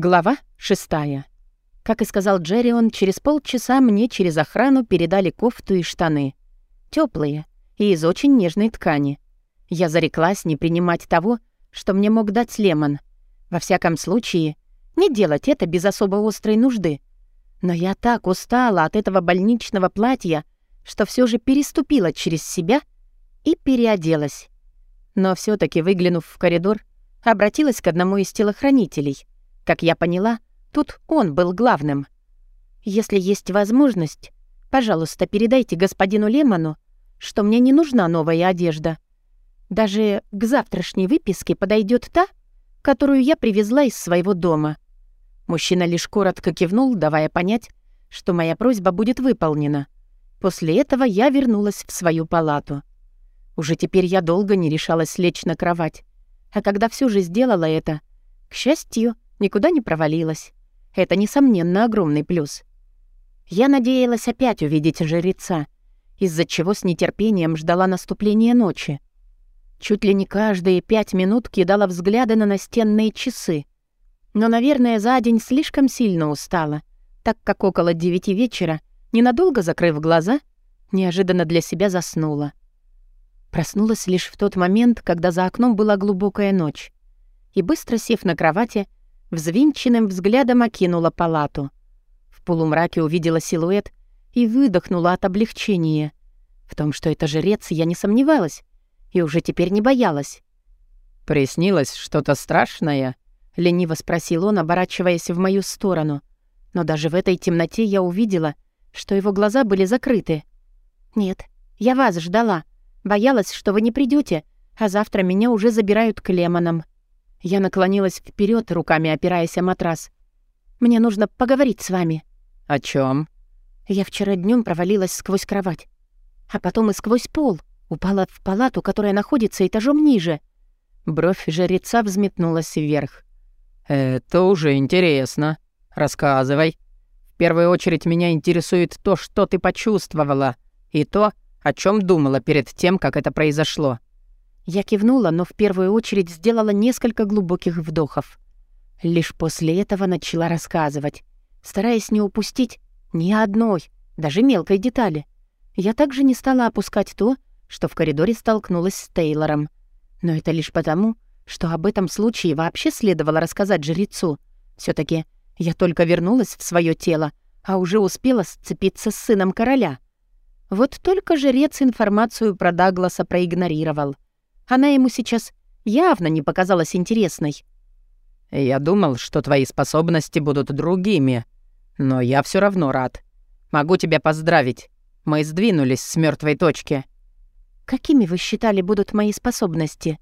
Глава шестая. Как и сказал Джеррион, через полчаса мне через охрану передали кофту и штаны. Теплые и из очень нежной ткани. Я зареклась не принимать того, что мне мог дать Лемон. Во всяком случае, не делать это без особо острой нужды. Но я так устала от этого больничного платья, что все же переступила через себя и переоделась. Но все таки выглянув в коридор, обратилась к одному из телохранителей. Как я поняла, тут он был главным. «Если есть возможность, пожалуйста, передайте господину Лемону, что мне не нужна новая одежда. Даже к завтрашней выписке подойдет та, которую я привезла из своего дома». Мужчина лишь коротко кивнул, давая понять, что моя просьба будет выполнена. После этого я вернулась в свою палату. Уже теперь я долго не решалась лечь на кровать. А когда все же сделала это, к счастью, никуда не провалилась. Это, несомненно, огромный плюс. Я надеялась опять увидеть жреца, из-за чего с нетерпением ждала наступления ночи. Чуть ли не каждые пять минут кидала взгляды на настенные часы. Но, наверное, за день слишком сильно устала, так как около девяти вечера, ненадолго закрыв глаза, неожиданно для себя заснула. Проснулась лишь в тот момент, когда за окном была глубокая ночь. И быстро сев на кровати, взвинченным взглядом окинула палату. В полумраке увидела силуэт и выдохнула от облегчения. В том, что это жрец, я не сомневалась и уже теперь не боялась. «Приснилось что-то страшное?» — лениво спросил он, оборачиваясь в мою сторону. Но даже в этой темноте я увидела, что его глаза были закрыты. «Нет, я вас ждала», Боялась, что вы не придете, а завтра меня уже забирают к Лемонам. Я наклонилась вперед, руками опираясь о матрас. Мне нужно поговорить с вами. О чем? Я вчера днем провалилась сквозь кровать, а потом и сквозь пол. Упала в палату, которая находится этажом ниже. Бровь жреца взметнулась вверх. «Это уже интересно. Рассказывай. В первую очередь меня интересует то, что ты почувствовала, и то, о чем думала перед тем, как это произошло?» Я кивнула, но в первую очередь сделала несколько глубоких вдохов. Лишь после этого начала рассказывать, стараясь не упустить ни одной, даже мелкой детали. Я также не стала опускать то, что в коридоре столкнулась с Тейлором. Но это лишь потому, что об этом случае вообще следовало рассказать жрецу. все таки я только вернулась в свое тело, а уже успела сцепиться с сыном короля — вот только жрец информацию про Дагласа проигнорировал. Она ему сейчас явно не показалась интересной. «Я думал, что твои способности будут другими, но я все равно рад. Могу тебя поздравить. Мы сдвинулись с мертвой точки». «Какими вы считали будут мои способности?»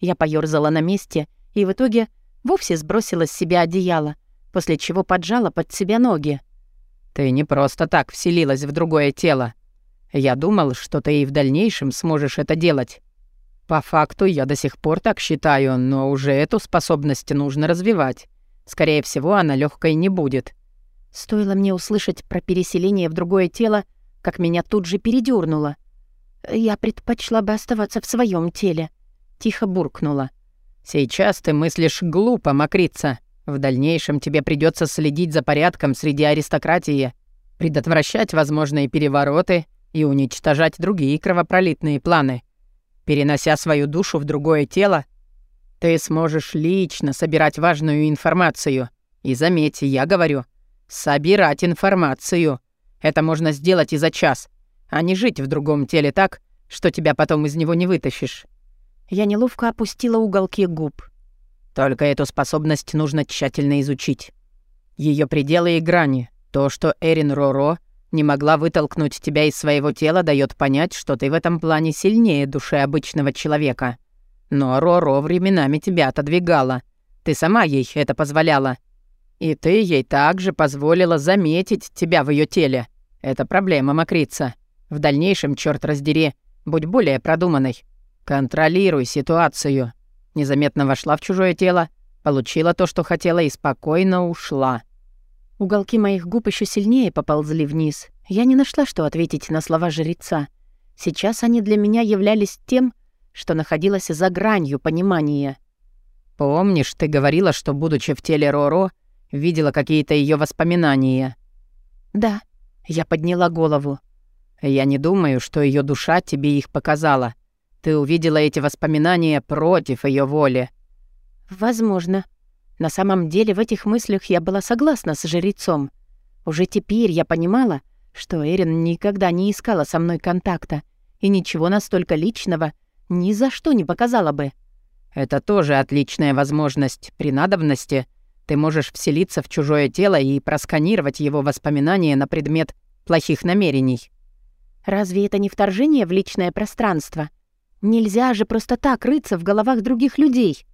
Я поёрзала на месте и в итоге вовсе сбросила с себя одеяло, после чего поджала под себя ноги. «Ты не просто так вселилась в другое тело. Я думал, что ты и в дальнейшем сможешь это делать. По факту я до сих пор так считаю, но уже эту способность нужно развивать. Скорее всего, она легкой не будет. Стоило мне услышать про переселение в другое тело, как меня тут же передёрнуло. Я предпочла бы оставаться в своем теле. Тихо буркнула. Сейчас ты мыслишь глупо, Макрица. В дальнейшем тебе придется следить за порядком среди аристократии, предотвращать возможные перевороты — и уничтожать другие кровопролитные планы. Перенося свою душу в другое тело, ты сможешь лично собирать важную информацию. И заметьте, я говорю, собирать информацию. Это можно сделать и за час, а не жить в другом теле так, что тебя потом из него не вытащишь. Я неловко опустила уголки губ. Только эту способность нужно тщательно изучить. Ее пределы и грани, то, что Эрин Роро не могла вытолкнуть тебя из своего тела, дает понять, что ты в этом плане сильнее души обычного человека. Но Роро временами тебя отодвигала. Ты сама ей это позволяла. И ты ей также позволила заметить тебя в ее теле. Это проблема, Макрица. В дальнейшем, черт раздери, будь более продуманной. Контролируй ситуацию. Незаметно вошла в чужое тело, получила то, что хотела, и спокойно ушла. Уголки моих губ еще сильнее поползли вниз. Я не нашла, что ответить на слова жреца. Сейчас они для меня являлись тем, что находилось за гранью понимания. «Помнишь, ты говорила, что, будучи в теле Роро, Видела какие-то ее воспоминания?» «Да». Я подняла голову. «Я не думаю, что ее душа тебе их показала. Ты увидела эти воспоминания против ее воли». «Возможно. На самом деле в этих мыслях я была согласна с жрецом. Уже теперь я понимала, что Эрин никогда не искала со мной контакта и ничего настолько личного ни за что не показала бы. Это тоже отличная возможность. При надобности ты можешь вселиться в чужое тело и просканировать его воспоминания на предмет плохих намерений. Разве это не вторжение в личное пространство? Нельзя же просто так рыться в головах других людей.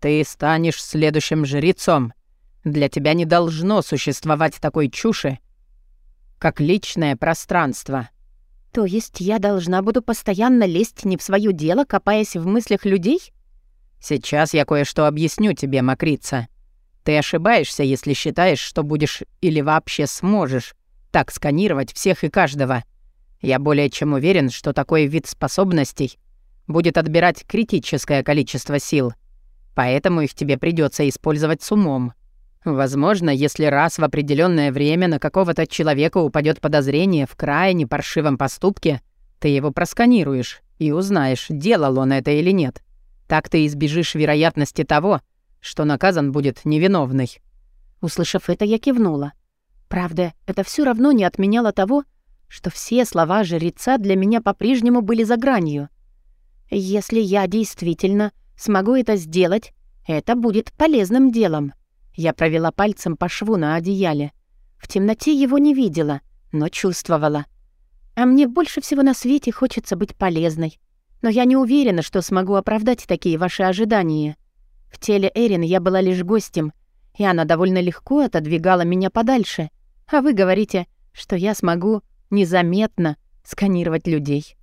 Ты станешь следующим жрецом. Для тебя не должно существовать такой чуши, как личное пространство. То есть я должна буду постоянно лезть не в свое дело, копаясь в мыслях людей? Сейчас я кое-что объясню тебе, Макрица. Ты ошибаешься, если считаешь, что будешь или вообще сможешь так сканировать всех и каждого. Я более чем уверен, что такой вид способностей будет отбирать критическое количество сил. Поэтому их тебе придется использовать с умом. Возможно, если раз в определенное время на какого-то человека упадет подозрение в крайне паршивом поступке, ты его просканируешь и узнаешь, делал он это или нет. Так ты избежишь вероятности того, что наказан будет невиновный». Услышав это, я кивнула. Правда, это все равно не отменяло того, что все слова жреца для меня по-прежнему были за гранью. Если я действительно смогу это сделать, это будет полезным делом. Я провела пальцем по шву на одеяле. В темноте его не видела, но чувствовала. А мне больше всего на свете хочется быть полезной. Но я не уверена, что смогу оправдать такие ваши ожидания. В теле Эрин я была лишь гостем, и она довольно легко отодвигала меня подальше. А вы говорите, что я смогу незаметно сканировать людей.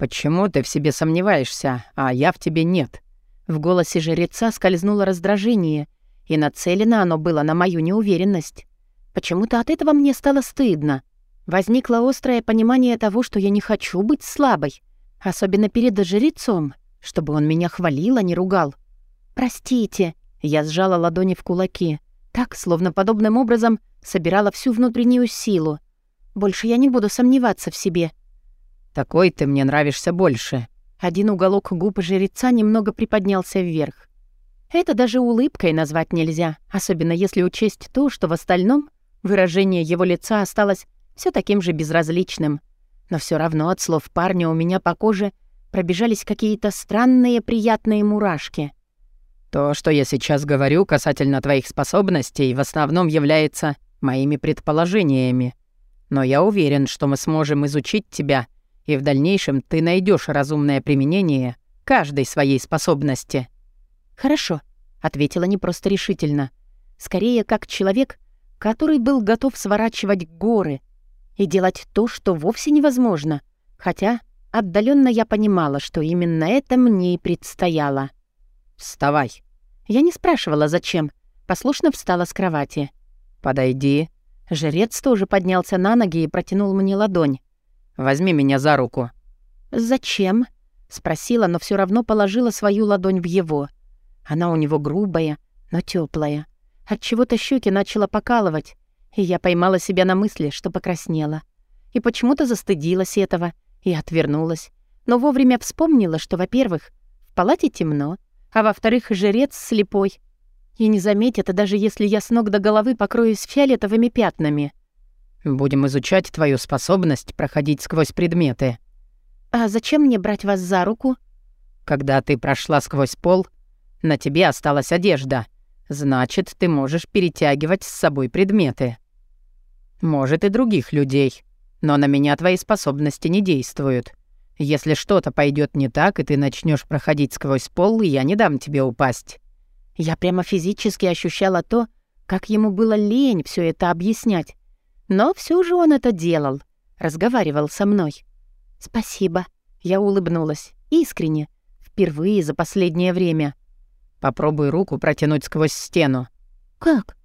«Почему ты в себе сомневаешься, а я в тебе нет?» В голосе жреца скользнуло раздражение — и нацелено оно было на мою неуверенность. Почему-то от этого мне стало стыдно. Возникло острое понимание того, что я не хочу быть слабой, особенно перед жрецом, чтобы он меня хвалил, а не ругал. «Простите», — я сжала ладони в кулаки, так, словно подобным образом собирала всю внутреннюю силу. Больше я не буду сомневаться в себе. «Такой ты мне нравишься больше». Один уголок губ жреца немного приподнялся вверх. Это даже улыбкой назвать нельзя, особенно если учесть то, что в остальном выражение его лица осталось все таким же безразличным. Но все равно от слов парня у меня по коже пробежались какие-то странные приятные мурашки. То, что я сейчас говорю касательно твоих способностей, в основном является моими предположениями. Но я уверен, что мы сможем изучить тебя, и в дальнейшем ты найдешь разумное применение каждой своей способности. «Хорошо», — ответила не просто решительно. Скорее, как человек, который был готов сворачивать горы и делать то, что вовсе невозможно. Хотя отдаленно я понимала, что именно это мне и предстояло. «Вставай». Я не спрашивала, зачем. Послушно встала с кровати. «Подойди». Жрец тоже поднялся на ноги и протянул мне ладонь. «Возьми меня за руку». «Зачем?» — спросила, но все равно положила свою ладонь в его — она у него грубая, но теплая. От чего-то щеки начала покалывать, и я поймала себя на мысли, что покраснела. И почему-то застыдилась этого и отвернулась. Но вовремя вспомнила, что, во-первых, в палате темно, а во-вторых, жрец слепой. И не заметит, даже если я с ног до головы покроюсь фиолетовыми пятнами. «Будем изучать твою способность проходить сквозь предметы». «А зачем мне брать вас за руку?» «Когда ты прошла сквозь пол, на тебе осталась одежда. Значит, ты можешь перетягивать с собой предметы. Может, и других людей. Но на меня твои способности не действуют. Если что-то пойдет не так, и ты начнешь проходить сквозь пол, я не дам тебе упасть». Я прямо физически ощущала то, как ему было лень все это объяснять. Но все же он это делал, разговаривал со мной. «Спасибо», — я улыбнулась, искренне, впервые за последнее время. Попробуй руку протянуть сквозь стену». «Как?»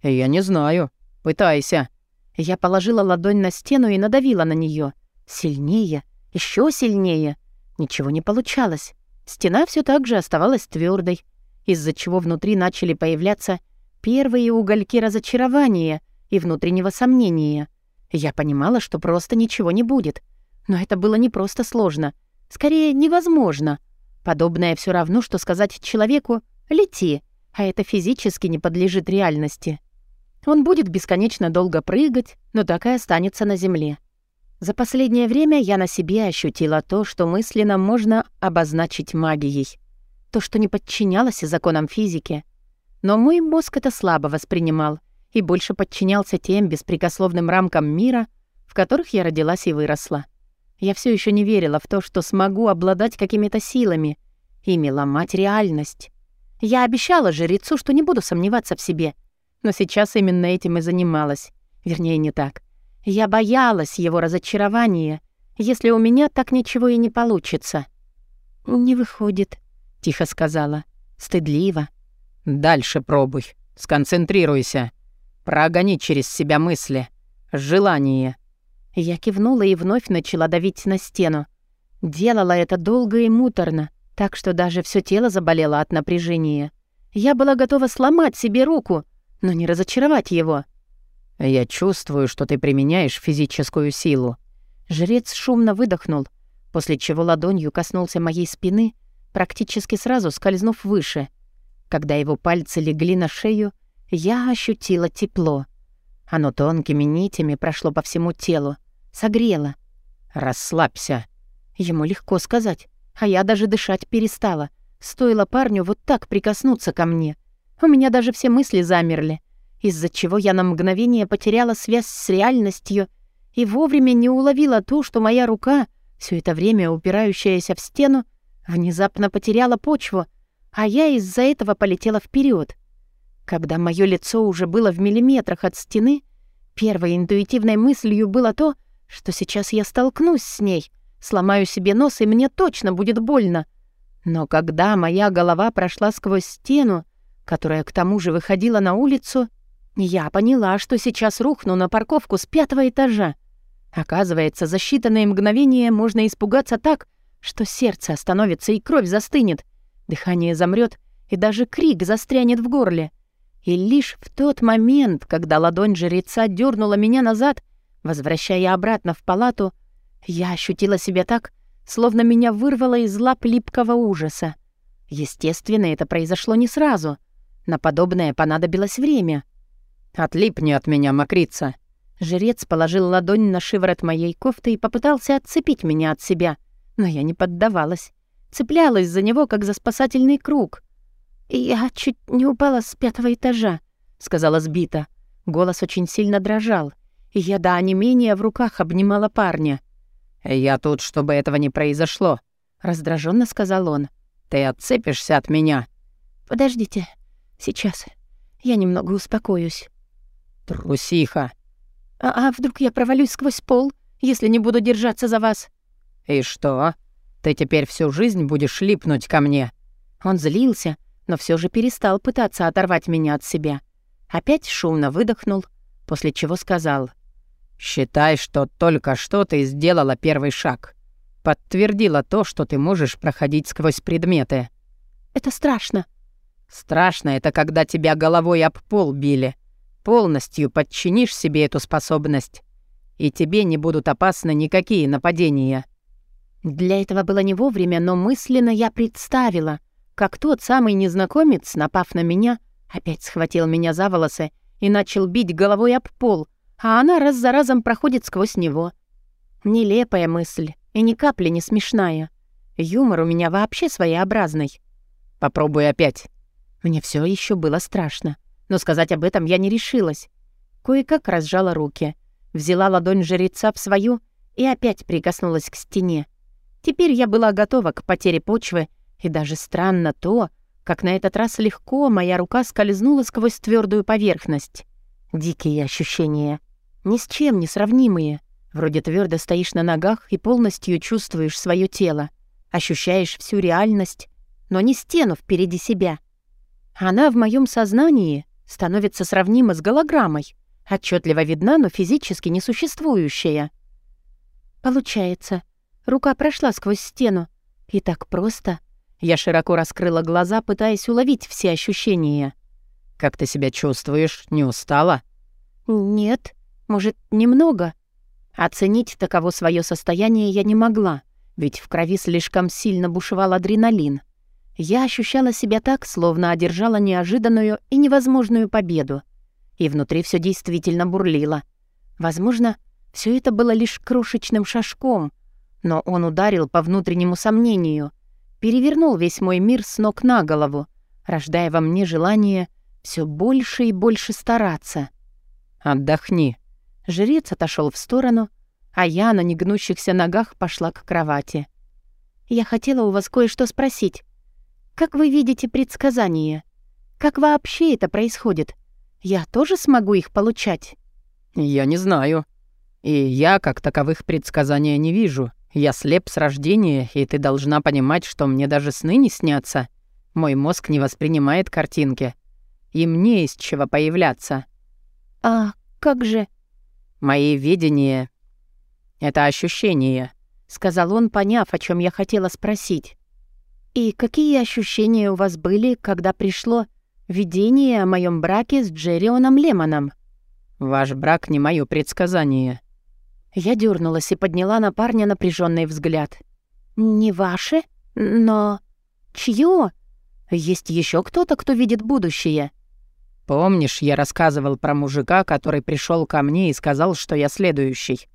«Я не знаю. Пытайся». Я положила ладонь на стену и надавила на нее. Сильнее, еще сильнее. Ничего не получалось. Стена все так же оставалась твердой, из-за чего внутри начали появляться первые угольки разочарования и внутреннего сомнения. Я понимала, что просто ничего не будет. Но это было не просто сложно. Скорее, невозможно. Подобное все равно, что сказать человеку «лети», а это физически не подлежит реальности. Он будет бесконечно долго прыгать, но так и останется на земле. За последнее время я на себе ощутила то, что мысленно можно обозначить магией. То, что не подчинялось законам физики. Но мой мозг это слабо воспринимал и больше подчинялся тем беспрекословным рамкам мира, в которых я родилась и выросла. Я все еще не верила в то, что смогу обладать какими-то силами, ими ломать реальность. Я обещала жрецу, что не буду сомневаться в себе, но сейчас именно этим и занималась. Вернее, не так. Я боялась его разочарования, если у меня так ничего и не получится. «Не выходит», — тихо сказала. «Стыдливо». «Дальше пробуй. Сконцентрируйся. Прогони через себя мысли. Желание». Я кивнула и вновь начала давить на стену. Делала это долго и муторно, так что даже все тело заболело от напряжения. Я была готова сломать себе руку, но не разочаровать его. «Я чувствую, что ты применяешь физическую силу». Жрец шумно выдохнул, после чего ладонью коснулся моей спины, практически сразу скользнув выше. Когда его пальцы легли на шею, я ощутила тепло. Оно тонкими нитями прошло по всему телу, согрело. «Расслабься». Ему легко сказать, а я даже дышать перестала. Стоило парню вот так прикоснуться ко мне. У меня даже все мысли замерли из-за чего я на мгновение потеряла связь с реальностью и вовремя не уловила то, что моя рука, все это время упирающаяся в стену, внезапно потеряла почву, а я из-за этого полетела вперед. Когда мое лицо уже было в миллиметрах от стены, первой интуитивной мыслью было то, что сейчас я столкнусь с ней, сломаю себе нос, и мне точно будет больно. Но когда моя голова прошла сквозь стену, которая к тому же выходила на улицу, я поняла, что сейчас рухну на парковку с пятого этажа. Оказывается, за считанные мгновения можно испугаться так, что сердце остановится и кровь застынет, дыхание замрет и даже крик застрянет в горле. И лишь в тот момент, когда ладонь жреца дернула меня назад, возвращая обратно в палату, я ощутила себя так, словно меня вырвало из лап липкого ужаса. Естественно, это произошло не сразу. На подобное понадобилось время — «Отлипни от меня, мокрица!» Жрец положил ладонь на шиворот моей кофты и попытался отцепить меня от себя, но я не поддавалась. Цеплялась за него, как за спасательный круг. «Я чуть не упала с пятого этажа», — сказала сбита. Голос очень сильно дрожал, я до онемения в руках обнимала парня. «Я тут, чтобы этого не произошло», — раздраженно сказал он. «Ты отцепишься от меня». «Подождите, сейчас. Я немного успокоюсь». «Трусиха!» а, «А вдруг я провалюсь сквозь пол, если не буду держаться за вас?» «И что? Ты теперь всю жизнь будешь липнуть ко мне?» Он злился, но все же перестал пытаться оторвать меня от себя. Опять шумно выдохнул, после чего сказал. «Считай, что только что ты сделала первый шаг. Подтвердила то, что ты можешь проходить сквозь предметы». «Это страшно». «Страшно — это когда тебя головой об пол били. Полностью подчинишь себе эту способность, и тебе не будут опасны никакие нападения. Для этого было не вовремя, но мысленно я представила, как тот самый незнакомец, напав на меня, опять схватил меня за волосы и начал бить головой об пол, а она раз за разом проходит сквозь него. Нелепая мысль и ни капли не смешная. Юмор у меня вообще своеобразный. Попробуй опять. Мне все еще было страшно но сказать об этом я не решилась. Кое-как разжала руки, взяла ладонь жреца в свою и опять прикоснулась к стене. Теперь я была готова к потере почвы, и даже странно то, как на этот раз легко моя рука скользнула сквозь твердую поверхность. Дикие ощущения, ни с чем не сравнимые. Вроде твердо стоишь на ногах и полностью чувствуешь свое тело, ощущаешь всю реальность, но не стену впереди себя. Она в моем сознании становится сравнима с голограммой, отчетливо видна, но физически несуществующая. Получается, рука прошла сквозь стену. И так просто. Я широко раскрыла глаза, пытаясь уловить все ощущения. Как ты себя чувствуешь? Не устала?» «Нет, может, немного». Оценить таково свое состояние я не могла, ведь в крови слишком сильно бушевал адреналин. Я ощущала себя так, словно одержала неожиданную и невозможную победу. И внутри все действительно бурлило. Возможно, все это было лишь крошечным шажком, но он ударил по внутреннему сомнению, перевернул весь мой мир с ног на голову, рождая во мне желание все больше и больше стараться. «Отдохни». Жрец отошел в сторону, а я на негнущихся ногах пошла к кровати. «Я хотела у вас кое-что спросить. Как вы видите предсказания? Как вообще это происходит? Я тоже смогу их получать?» «Я не знаю. И я, как таковых предсказания, не вижу. Я слеп с рождения, и ты должна понимать, что мне даже сны не снятся. Мой мозг не воспринимает картинки. И мне из чего появляться». «А как же?» «Мои видения — это ощущения», — сказал он, поняв, о чем я хотела спросить. «И какие ощущения у вас были, когда пришло видение о моем браке с Джеррионом Лемоном?» «Ваш брак не мое предсказание». Я дернулась и подняла на парня напряженный взгляд. «Не ваше? Но... чье? Есть еще кто-то, кто видит будущее?» «Помнишь, я рассказывал про мужика, который пришел ко мне и сказал, что я следующий?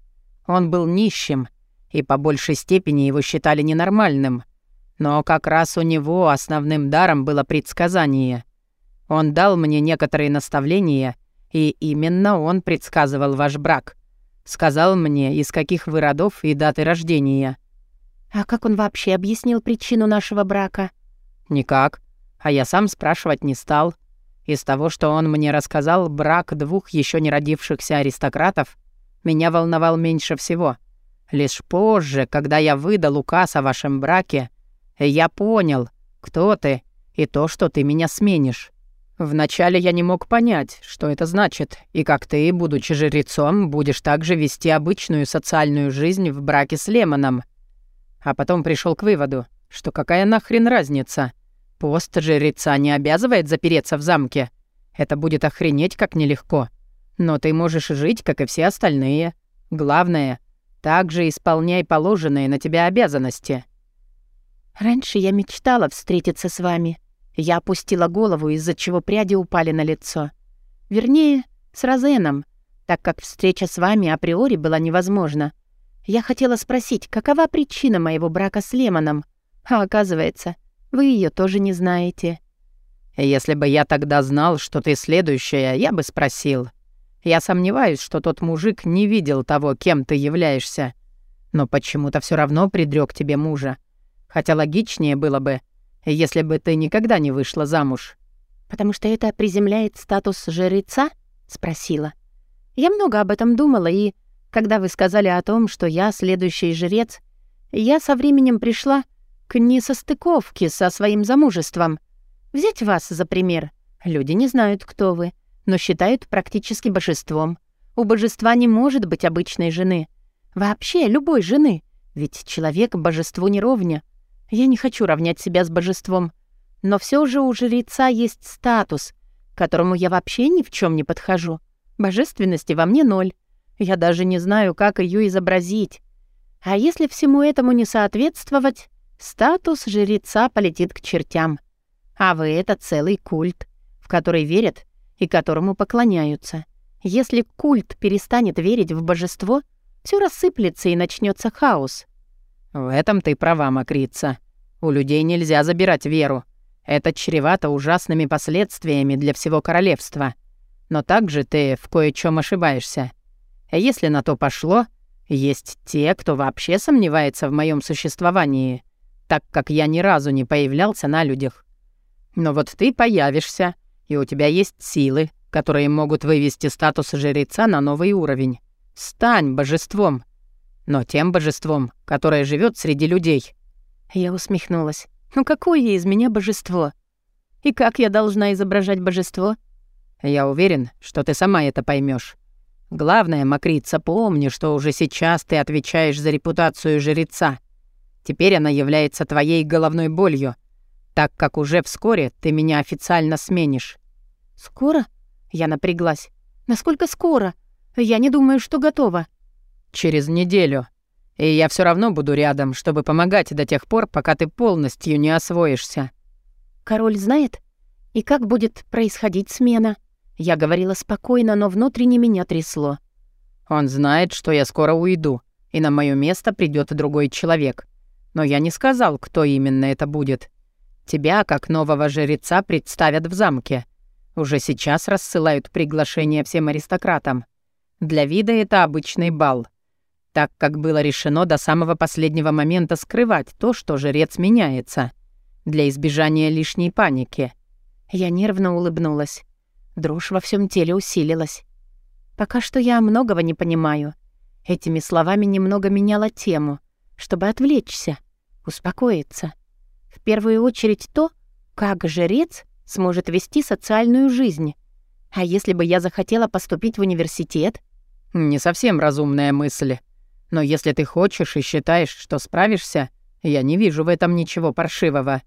Он был нищим, и по большей степени его считали ненормальным. Но как раз у него основным даром было предсказание. Он дал мне некоторые наставления, и именно он предсказывал ваш брак. Сказал мне, из каких вы родов и даты рождения». «А как он вообще объяснил причину нашего брака?» «Никак. А я сам спрашивать не стал. Из того, что он мне рассказал, брак двух еще не родившихся аристократов меня волновал меньше всего. Лишь позже, когда я выдал указ о вашем браке, я понял, кто ты и то, что ты меня сменишь. Вначале я не мог понять, что это значит, и как ты, будучи жрецом, будешь также вести обычную социальную жизнь в браке с Лемоном. А потом пришел к выводу, что какая нахрен разница? Пост жреца не обязывает запереться в замке. Это будет охренеть как нелегко. Но ты можешь жить, как и все остальные. Главное, также исполняй положенные на тебя обязанности. Раньше я мечтала встретиться с вами, я опустила голову, из-за чего пряди упали на лицо. Вернее, с Розеном, так как встреча с вами априори была невозможна. Я хотела спросить, какова причина моего брака с Лемоном, а оказывается, вы ее тоже не знаете. Если бы я тогда знал, что ты следующая, я бы спросил. Я сомневаюсь, что тот мужик не видел того, кем ты являешься. Но почему-то все равно предрек тебе мужа. Хотя логичнее было бы, если бы ты никогда не вышла замуж». «Потому что это приземляет статус жреца?» — спросила. «Я много об этом думала, и когда вы сказали о том, что я следующий жрец, я со временем пришла к несостыковке со своим замужеством. Взять вас за пример. Люди не знают, кто вы, но считают практически божеством. У божества не может быть обычной жены. Вообще любой жены. Ведь человек божеству не ровня. Я не хочу равнять себя с божеством. Но все же у жреца есть статус, которому я вообще ни в чем не подхожу. Божественности во мне ноль. Я даже не знаю, как ее изобразить. А если всему этому не соответствовать, статус жреца полетит к чертям. А вы — это целый культ, в который верят и которому поклоняются. Если культ перестанет верить в божество, все рассыплется и начнется хаос. «В этом ты права, Макрица. У людей нельзя забирать веру. Это чревато ужасными последствиями для всего королевства. Но также ты в кое-чем ошибаешься. Если на то пошло, есть те, кто вообще сомневается в моем существовании, так как я ни разу не появлялся на людях. Но вот ты появишься, и у тебя есть силы, которые могут вывести статус жреца на новый уровень. Стань божеством но тем божеством, которое живет среди людей». Я усмехнулась. «Ну какое из меня божество? И как я должна изображать божество?» «Я уверен, что ты сама это поймешь. Главное, Макрица, помни, что уже сейчас ты отвечаешь за репутацию жреца. Теперь она является твоей головной болью, так как уже вскоре ты меня официально сменишь». «Скоро?» Я напряглась. «Насколько скоро? Я не думаю, что готова». «Через неделю. И я все равно буду рядом, чтобы помогать до тех пор, пока ты полностью не освоишься». «Король знает? И как будет происходить смена?» Я говорила спокойно, но внутренне меня трясло. «Он знает, что я скоро уйду, и на мое место придет другой человек. Но я не сказал, кто именно это будет. Тебя, как нового жреца, представят в замке. Уже сейчас рассылают приглашения всем аристократам. Для вида это обычный бал. Так как было решено до самого последнего момента скрывать то, что жрец меняется. Для избежания лишней паники. Я нервно улыбнулась. Дрожь во всем теле усилилась. Пока что я многого не понимаю. Этими словами немного меняла тему, чтобы отвлечься, успокоиться. В первую очередь то, как жрец сможет вести социальную жизнь. А если бы я захотела поступить в университет? Не совсем разумная мысль. Но если ты хочешь и считаешь, что справишься, я не вижу в этом ничего паршивого.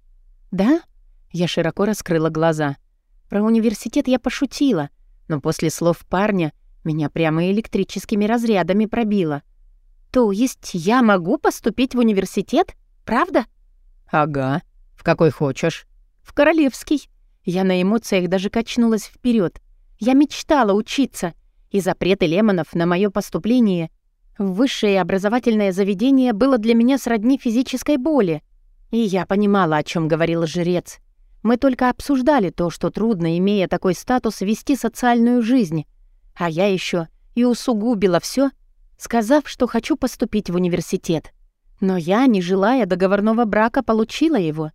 Да? Я широко раскрыла глаза. Про университет я пошутила, но после слов парня меня прямо электрическими разрядами пробило. То есть я могу поступить в университет? Правда? Ага. В какой хочешь. В королевский. Я на эмоциях даже качнулась вперед. Я мечтала учиться, и запреты Лемонов на мое поступление высшее образовательное заведение было для меня сродни физической боли. И я понимала, о чем говорил жрец. Мы только обсуждали то, что трудно, имея такой статус, вести социальную жизнь. А я еще и усугубила все, сказав, что хочу поступить в университет. Но я, не желая договорного брака, получила его.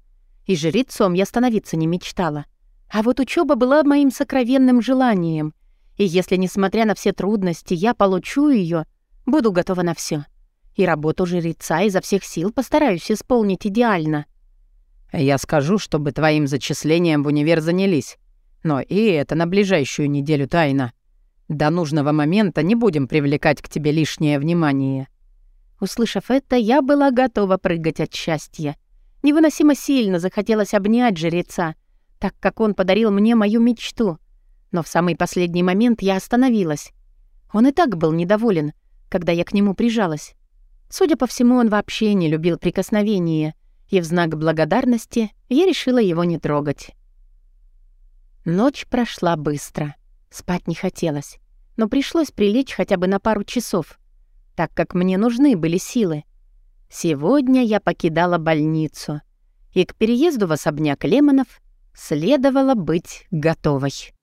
И жрецом я становиться не мечтала. А вот учеба была моим сокровенным желанием. И если, несмотря на все трудности, я получу ее, буду готова на все. И работу жреца изо всех сил постараюсь исполнить идеально. Я скажу, чтобы твоим зачислением в универ занялись. Но и это на ближайшую неделю тайна. До нужного момента не будем привлекать к тебе лишнее внимание». Услышав это, я была готова прыгать от счастья. Невыносимо сильно захотелось обнять жреца, так как он подарил мне мою мечту. Но в самый последний момент я остановилась. Он и так был недоволен, когда я к нему прижалась. Судя по всему, он вообще не любил прикосновения, и в знак благодарности я решила его не трогать. Ночь прошла быстро. Спать не хотелось, но пришлось прилечь хотя бы на пару часов, так как мне нужны были силы. Сегодня я покидала больницу, и к переезду в особняк Лемонов следовало быть готовой.